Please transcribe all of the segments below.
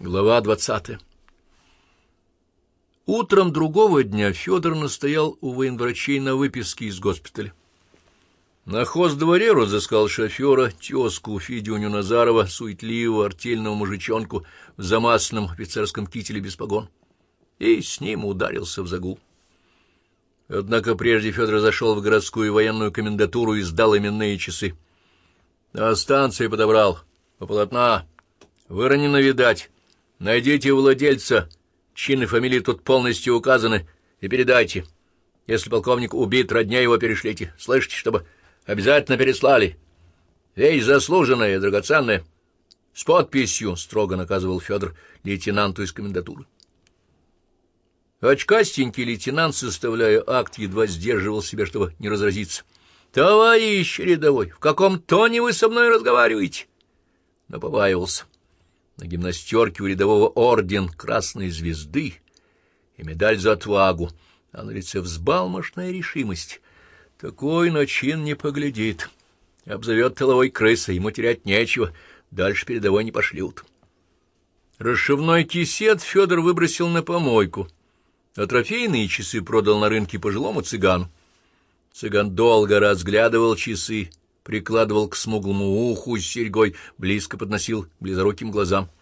Глава двадцатая Утром другого дня Федор настоял у военврачей на выписке из госпиталя. На хоздворе разыскал шофера, тезку Федюню Назарова, суетливого артельного мужичонку в замасленном офицерском кителе без погон, и с ним ударился в загул. Однако прежде Федор зашел в городскую военную комендатуру и сдал именные часы. А станции подобрал, по полотна, выронено, видать, Найдите владельца, чин и фамилии тут полностью указаны, и передайте. Если полковник убит, родня его перешлите. Слышите, чтобы обязательно переслали. Вещь заслуженная драгоценная. С подписью, — строго наказывал Федор лейтенанту из комендатуры. Очкастенький лейтенант, составляя акт, едва сдерживал себя, чтобы не разразиться. — Товарищ рядовой, в каком тоне вы со мной разговариваете? Но побаивался. — на гимнастерке у рядового орден Красной Звезды и медаль за отвагу, а на лице взбалмошная решимость. Такой начин не поглядит. Обзовет тыловой крысой, ему терять нечего, дальше передовой не пошлют. Расшивной кисет Федор выбросил на помойку, а трофейные часы продал на рынке пожилому цыгану. Цыган долго разглядывал часы, прикладывал к смуглому уху с серьгой, близко подносил близоруким глазам. —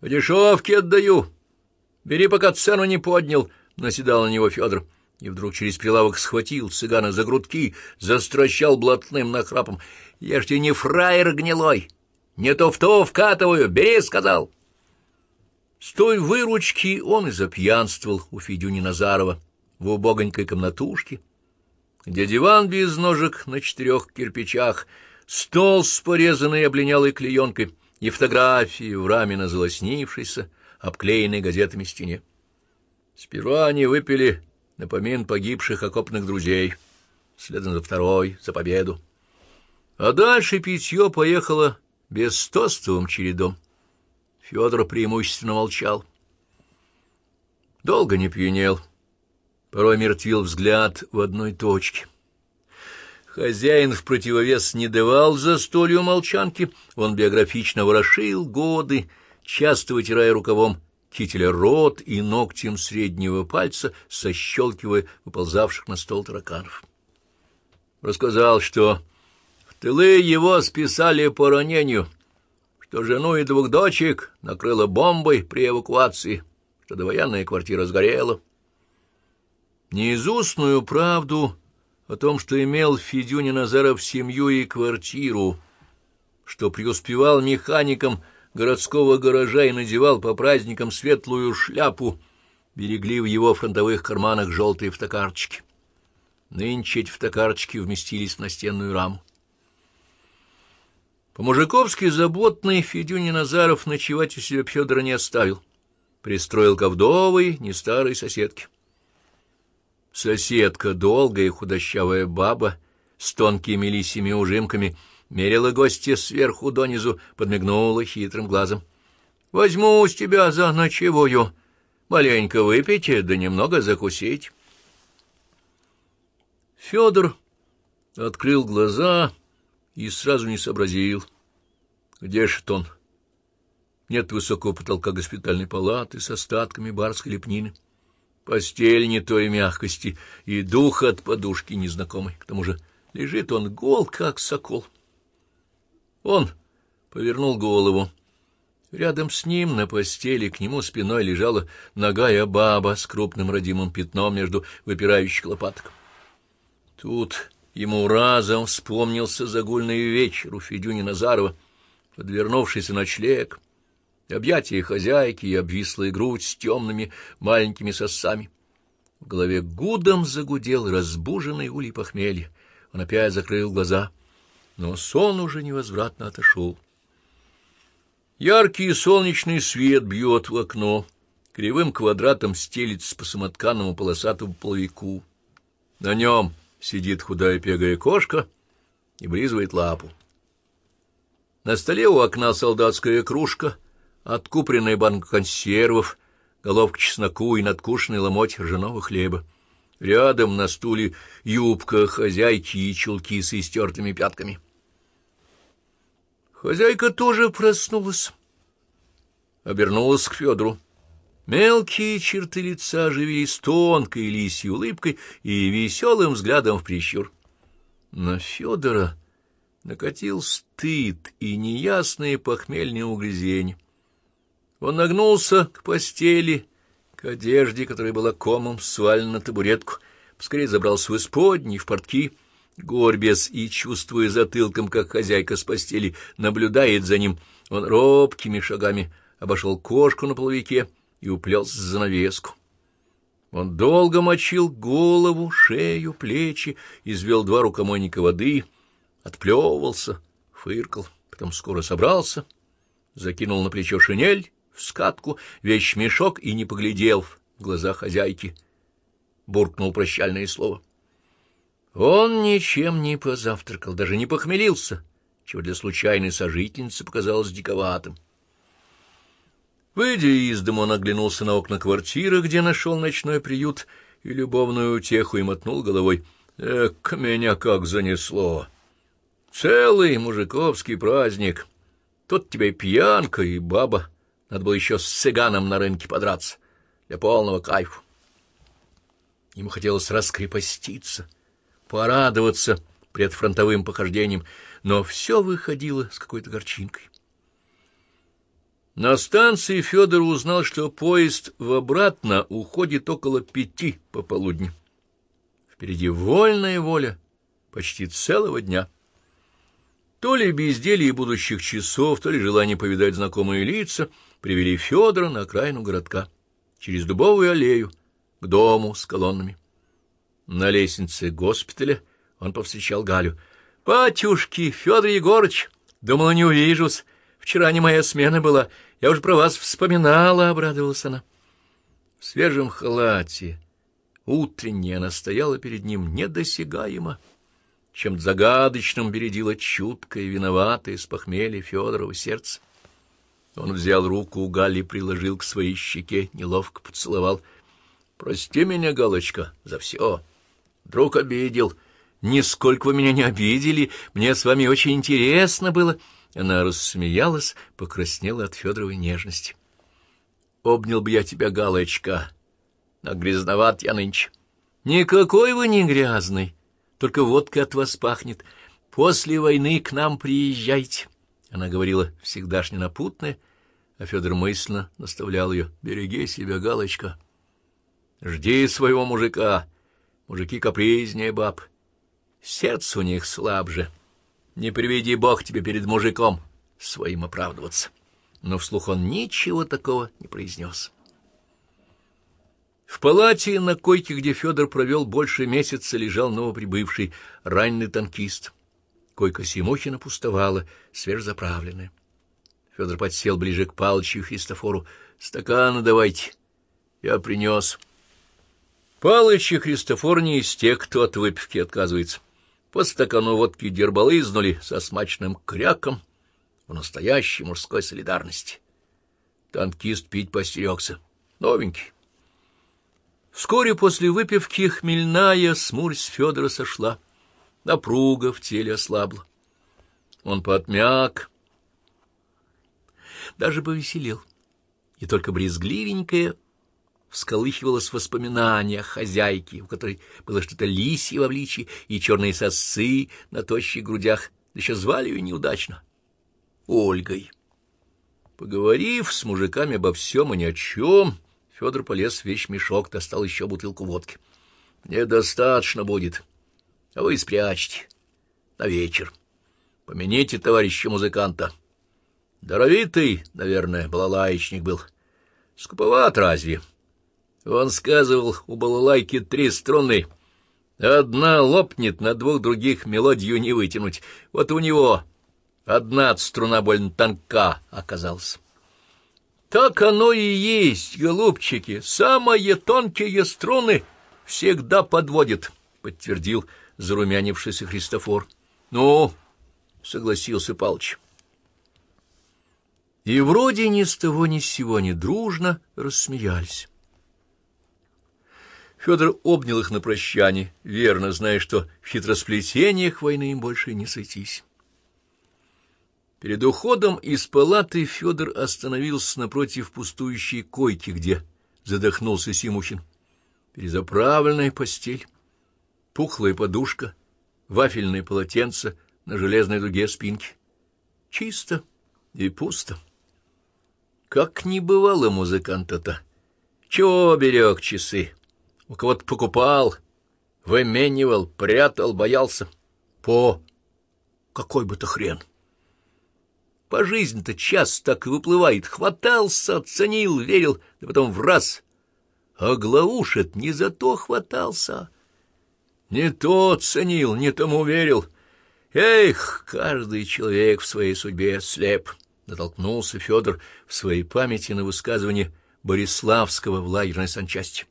По дешевке отдаю. Бери, пока цену не поднял, — наседал на него Федор. И вдруг через прилавок схватил цыгана за грудки, застращал блатным нахрапом. — Я ж тебе не фраер гнилой, не то в то вкатываю, бери, — сказал. С той выручки он и запьянствовал у Федюни Назарова в убогонькой комнатушке, где диван без ножек на четырех кирпичах, стол с порезанной облинялой клеенкой и фотографии в раме на золоснившейся, обклеенной газетами стене. Сперва они выпили напомин погибших окопных друзей, следом за второй, за победу. А дальше питье поехало бестостовым чередом. Федор преимущественно молчал. Долго не пьянел, порой мертвил взгляд в одной точке. Хозяин в противовес не давал застолью молчанки, он биографично ворошил годы, часто вытирая рукавом кителя рот и ногтем среднего пальца, сощелкивая выползавших на стол тараканов. Рассказал, что в тылы его списали по ранению, что жену и двух дочек накрыло бомбой при эвакуации, что довоенная квартира сгорела, Неизустную правду о том, что имел Федюня Назаров семью и квартиру, что преуспевал механиком городского гаража и надевал по праздникам светлую шляпу, берегли в его фронтовых карманах желтые фотокарточки. Нынче эти фотокарточки вместились в настенную раму. По-мужиковски заботный Федюня Назаров ночевать у себя Федора не оставил. Пристроил ко вдовой, не старой соседке. Соседка, долгая худощавая баба, с тонкими лисими ужимками, мерила гостя сверху донизу, подмигнула хитрым глазом. — Возьму с тебя за ночевую. Маленько выпейте, да немного закусить. Федор открыл глаза и сразу не сообразил. Где ж он? Нет высокого потолка госпитальной палаты с остатками барской лепнины. Постель не той мягкости, и дух от подушки незнакомый. К тому же лежит он гол, как сокол. Он повернул голову. Рядом с ним на постели к нему спиной лежала ногая баба с крупным родимым пятном между выпирающих лопаток. Тут ему разом вспомнился загульный вечер у Федюни Назарова, подвернувшийся ночлег — объятия хозяйки и обвислая грудь с темными маленькими сосами. В голове гудом загудел разбуженный улей похмелья. Он опять закрыл глаза, но сон уже невозвратно отошел. Яркий солнечный свет бьет в окно, кривым квадратом стелится по самотканному полосатому половику. На нем сидит худая пегая кошка и бризывает лапу. На столе у окна солдатская кружка — откупленная банка консервов, головка чесноку и надкушенный ломоть ржаного хлеба. Рядом на стуле юбка хозяйки и чулки с истертыми пятками. Хозяйка тоже проснулась. обернулась к Федору. Мелкие черты лица оживились тонкой лисьей улыбкой и веселым взглядом в прищур. На Федора накатил стыд и неясные похмельные угрызения. Он нагнулся к постели, к одежде, которая была комом свалена на табуретку, поскорее забрался в исподней, в портки, горбец, и, чувствуя затылком, как хозяйка с постели наблюдает за ним, он робкими шагами обошел кошку на половике и уплелся за занавеску. Он долго мочил голову, шею, плечи, извел два рукомойника воды, отплевывался, фыркал, потом скоро собрался, закинул на плечо шинель, в скатку, вещмешок и, не поглядел в глаза хозяйки, буркнул прощальное слово. Он ничем не позавтракал, даже не похмелился, чего для случайной сожительницы показалось диковатым. Выйдя из дома, он оглянулся на окна квартиры, где нашел ночной приют и любовную утеху, и мотнул головой. Эх, меня как занесло! Целый мужиковский праздник. Тут тебе пьянка, и баба. Надо было еще с цыганом на рынке подраться. Для полного кайфа. Ему хотелось раскрепоститься, порадоваться предфронтовым похождением, но все выходило с какой-то горчинкой. На станции Федор узнал, что поезд в обратно уходит около пяти пополудни. Впереди вольная воля почти целого дня. То ли безделье будущих часов, то ли желание повидать знакомые лица привели Федора на окраину городка, через дубовую аллею, к дому с колоннами. На лестнице госпиталя он повстречал Галю. — Батюшки, Федор Егорыч, думала, не увижусь. Вчера не моя смена была, я уже про вас вспоминала, — обрадовалась она. В свежем халате, утренняя, она стояла перед ним недосягаемо. Чем-то загадочным бередило чуткое, виноватое с похмелья Федорова сердце. Он взял руку у Гали, приложил к своей щеке, неловко поцеловал. — Прости меня, Галочка, за все. Друг обидел. Нисколько вы меня не обидели, мне с вами очень интересно было. — она рассмеялась, покраснела от Федоровой нежности. — Обнял бы я тебя, Галочка, но грязноват я нынче. — Никакой вы не грязный, только водка от вас пахнет. После войны к нам приезжайте. Она говорила всегдашне напутная, а Федор мысленно наставлял ее. — Береги себя, Галочка. Жди своего мужика. Мужики капризнее баб. Сердце у них слабже. — не приведи бог тебе перед мужиком своим оправдываться. Но вслух он ничего такого не произнес. В палате на койке, где Федор провел больше месяца, лежал новоприбывший раненый танкист. Койка Симохина пустовала, свежезаправленная. Федор подсел ближе к Палычу и Христофору. «Стаканы давайте. Я принес». Палыч и Христофор не из тех, кто от выпивки отказывается. По стакану водки дербалызнули со смачным кряком в настоящей мужской солидарности. Танкист пить постерегся. Новенький. Вскоре после выпивки хмельная смурь Федора сошла. Напруга в теле ослабла. Он подмяк, даже повеселел. И только брезгливенькая всколыхивалось воспоминание о хозяйке, у которой было что-то лисье в обличье и черные сосы на тощих грудях, да еще звали ее неудачно — Ольгой. Поговорив с мужиками обо всем и ни о чем, Федор полез в вещмешок, достал еще бутылку водки. — Недостаточно будет, а вы спрячьте на вечер. Помяните товарища музыканта. Даровитый, наверное, балалаечник был. Скуповат разве? — он сказывал, у балалайки три струны. Одна лопнет, на двух других мелодию не вытянуть. Вот у него одна струна больно тонка оказалась. Так оно и есть, голубчики. Самые тонкие струны всегда подводят, — подтвердил зарумянившийся Христофор. — Ну, — согласился Палыч. И вроде ни с того ни с сего они дружно рассмеялись. Федор обнял их на прощание, верно зная, что в хитросплетениях войны им больше не сойтись. Перед уходом из палаты Федор остановился напротив пустующей койки, где задохнулся Симухин. Перезаправленная постель, пухлая подушка, вафельное полотенце на железной дуге спинки. Чисто и пусто. Как не бывало музыканта-то. Чего берег часы? У кого-то покупал, выменивал, прятал, боялся. По какой бы то хрен. По жизни-то час так и выплывает. Хватался, оценил, верил, да потом в раз. А Глаушет не за то хватался. Не то ценил, не тому верил. Эх, каждый человек в своей судьбе слеп. Натолкнулся Федор в своей памяти на высказывание Бориславского в лагерной санчасти.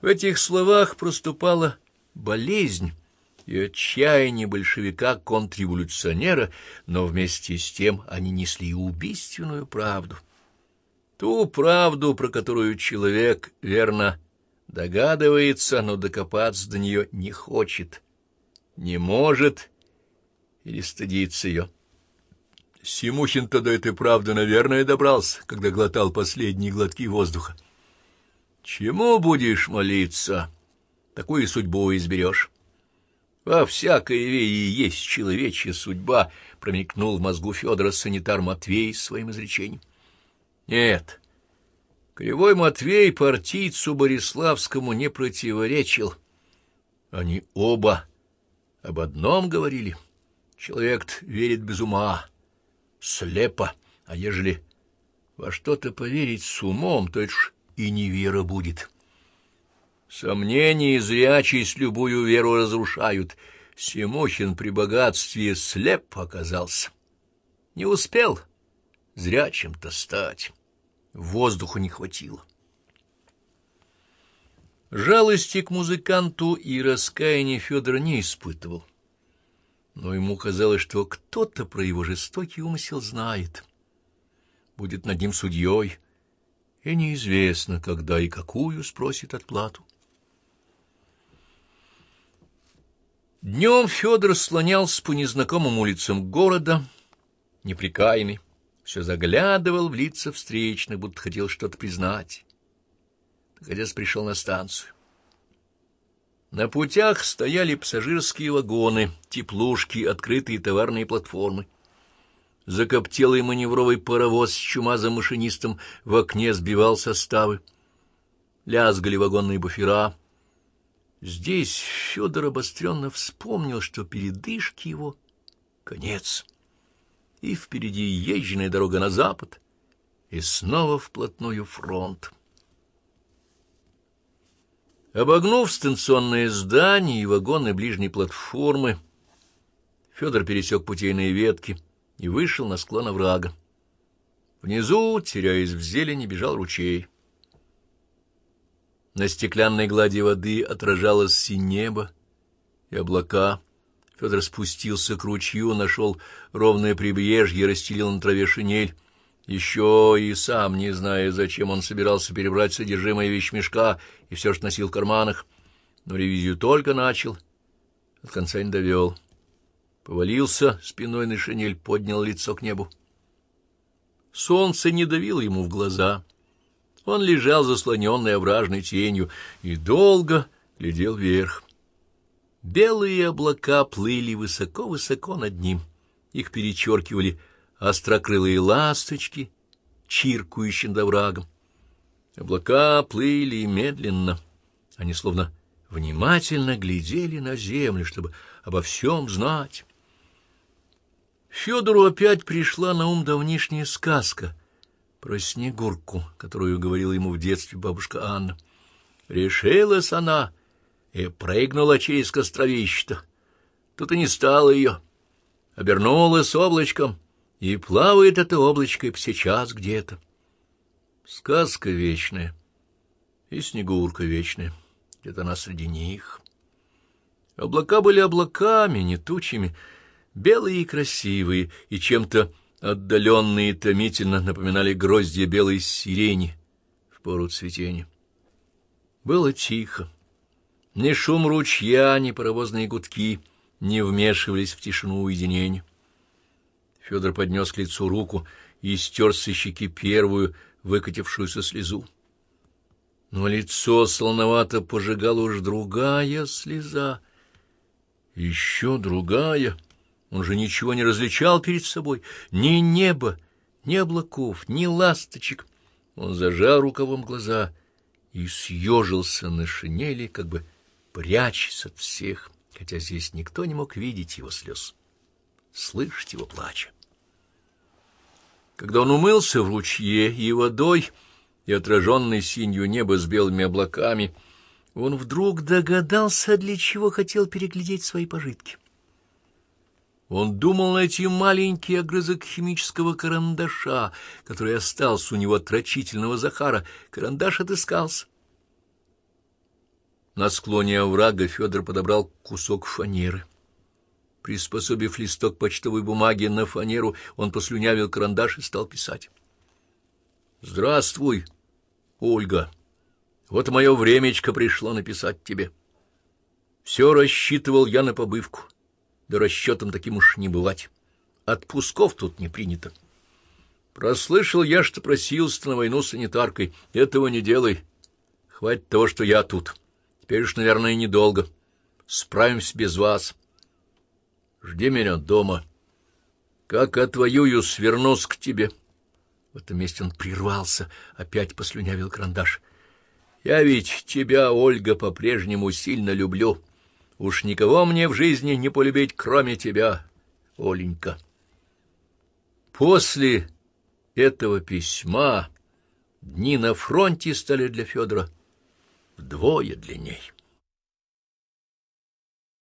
В этих словах проступала болезнь, и отчаяние большевика-контрреволюционера, но вместе с тем они несли убийственную правду. Ту правду, про которую человек, верно, догадывается, но докопаться до нее не хочет, не может или стыдится ее. Симухин-то до этой правды, наверное, добрался, когда глотал последние глотки воздуха. Чему будешь молиться? Такую судьбу изберешь. Во всякой вее есть человечья судьба, промелькнул в мозгу Федора санитар Матвей своим изречением. Нет, Кривой Матвей партийцу Бориславскому не противоречил. Они оба об одном говорили. Человек верит без ума, слепо, а ежели во что-то поверить с умом, то это ж и не вера будет. Сомнения и зрячесть любую веру разрушают. Семохин при богатстве слеп оказался. Не успел зрячим-то стать. Воздуха не хватило. Жалости к музыканту и раскаяния Федор не испытывал. Но ему казалось, что кто-то про его жестокий умысел знает. Будет над ним судьей, и неизвестно, когда и какую спросит отплату. Днем Федор слонялся по незнакомым улицам города, неприкаянный, все заглядывал в лица встречных, будто хотел что-то признать. Наконец пришел на станцию. На путях стояли пассажирские вагоны, теплушки, открытые товарные платформы. Закоптелый маневровый паровоз с чумазым машинистом в окне сбивал составы. Лязгали вагонные буфера — Здесь Федор обостренно вспомнил, что передышки его — конец, и впереди езженная дорога на запад, и снова вплотную фронт. Обогнув станционное здание и вагоны ближней платформы, Федор пересек путейные ветки и вышел на склон оврага. Внизу, теряясь в зелени, бежал ручей. На стеклянной глади воды отражалось и небо, и облака. Федор спустился к ручью, нашел ровное прибрежье, расстелил на траве шинель. Еще и сам, не зная, зачем он собирался перебрать содержимое вещмешка и все же носил в карманах, но ревизию только начал, от конца не довел. Повалился спиной на шинель, поднял лицо к небу. Солнце не давило ему в глаза — он лежал заслоненный овражной тенью и долго глядел вверх. Белые облака плыли высоко-высоко над ним. Их перечеркивали острокрылые ласточки, чиркающие над оврагом. Облака плыли медленно. Они словно внимательно глядели на землю, чтобы обо всем знать. Федору опять пришла на ум давнишняя сказка про Снегурку, которую говорила ему в детстве бабушка Анна. Решилась она и прыгнула через костровище-то. Тут и не стало ее. Обернулась облачком, и плавает это облачко сейчас где-то. Сказка вечная, и Снегурка вечная, где-то она среди них. Облака были облаками, не тучами, белые и красивые, и чем-то отдаленные томительно напоминали гроздья белой сирени в пору цветения. Было тихо. Ни шум ручья, ни паровозные гудки не вмешивались в тишину уединения. Федор поднес к лицу руку и стер со щеки первую выкатившуюся слезу. Но лицо солоновато пожигала уж другая слеза. Еще другая. Он же ничего не различал перед собой. Ни неба, ни облаков, ни ласточек. Он зажал рукавом глаза и съежился на шинели, как бы прячась от всех, хотя здесь никто не мог видеть его слез, слышать его плача. Когда он умылся в ручье и водой, и отраженный синью небо с белыми облаками, он вдруг догадался, для чего хотел переглядеть свои пожитки. Он думал найти маленький огрызок химического карандаша, который остался у него от рачительного Захара. Карандаш отыскался. На склоне оврага Федор подобрал кусок фанеры. Приспособив листок почтовой бумаги на фанеру, он послюнявил карандаш и стал писать. «Здравствуй, Ольга. Вот мое времечко пришло написать тебе. Все рассчитывал я на побывку, да расчетом таким уж не бывать. Отпусков тут не принято. Прослышал я, что просился на войну санитаркой. Этого не делай. Хватит того, что я тут. Теперь уж, наверное, недолго. Справимся без вас». Жди меня дома. Как отвоюю, свернусь к тебе. В этом месте он прервался, опять послюнявил карандаш. Я ведь тебя, Ольга, по-прежнему сильно люблю. Уж никого мне в жизни не полюбить, кроме тебя, Оленька. После этого письма дни на фронте стали для Федора вдвое длинней.